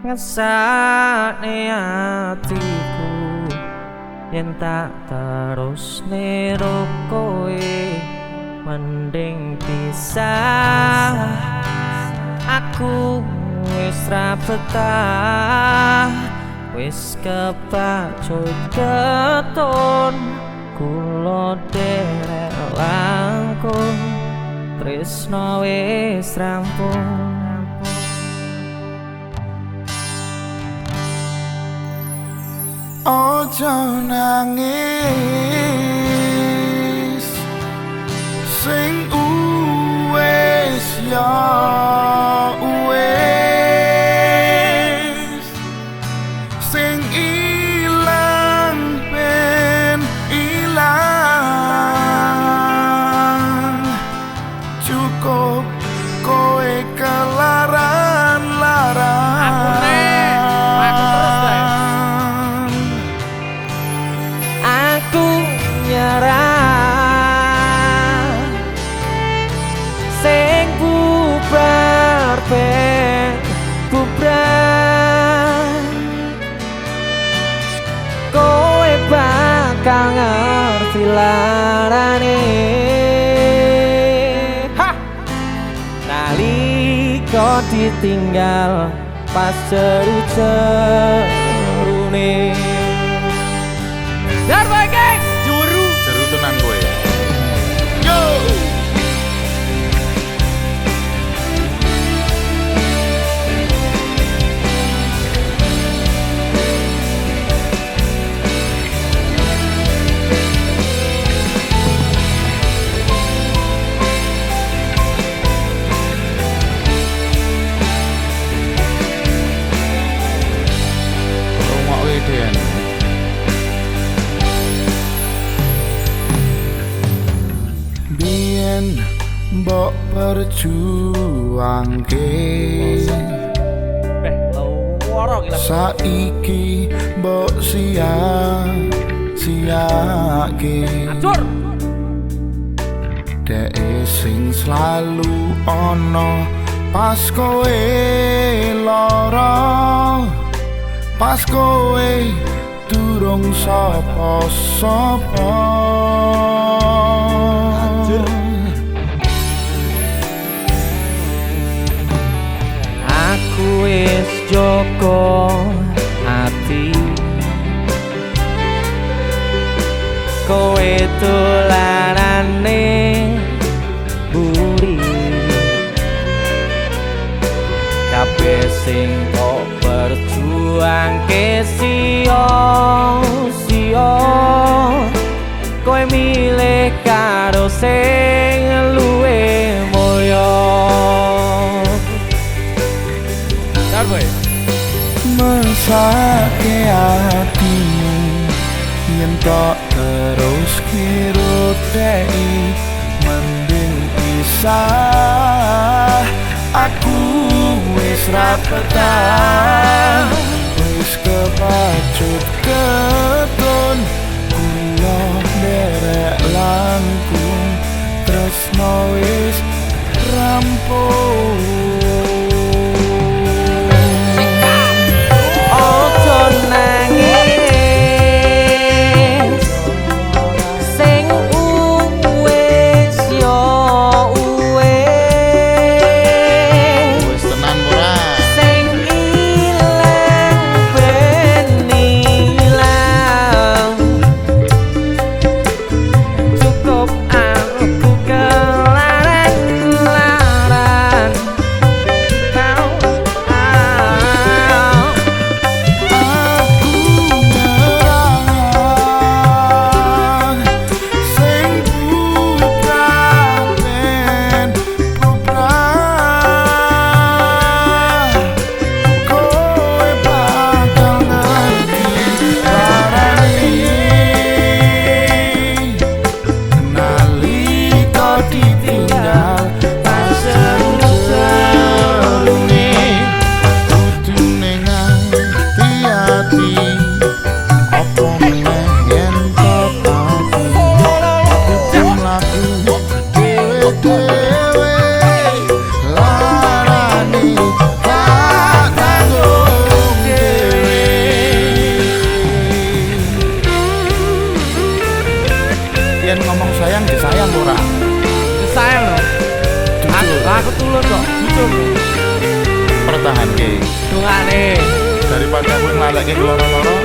ngesane atiku yen tak terus nero kowe mending pisah. Aku wis ra betah wis kepacut keton kula derek langkung tresno wis rampung Ojo nangis. Sing uwes ya ngerti larane ha! Nalika ditinggal pas ceru-cerune Darba mbok perjuangke Eh, saiki mbok sia siake dek sing selalu ono pas kowe lara. Pas kowe durung sapa joko hati Kowe tulanane buri. Kabeh sing kok berjuang ke sio-sio Kowe milih karo sing luwe yen tok terus kirut dei mending pisah. Aku wis ra betah. Wis kepacut keton kula derek langkung. Tresno wis rampung lagi dia lorong-lorong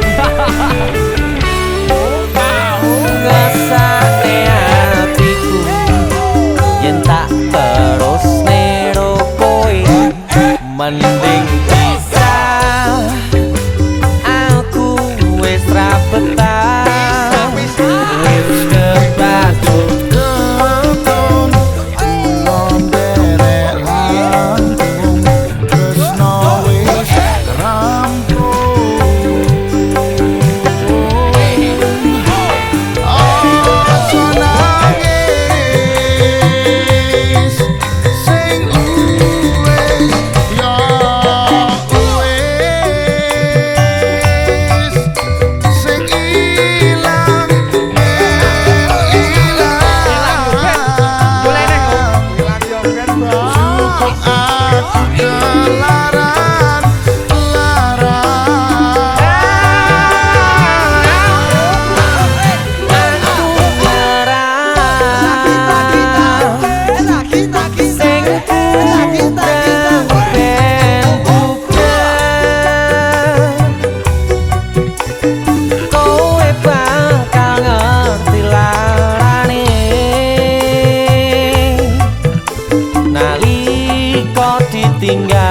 Jalan nalika ditinggal pas seru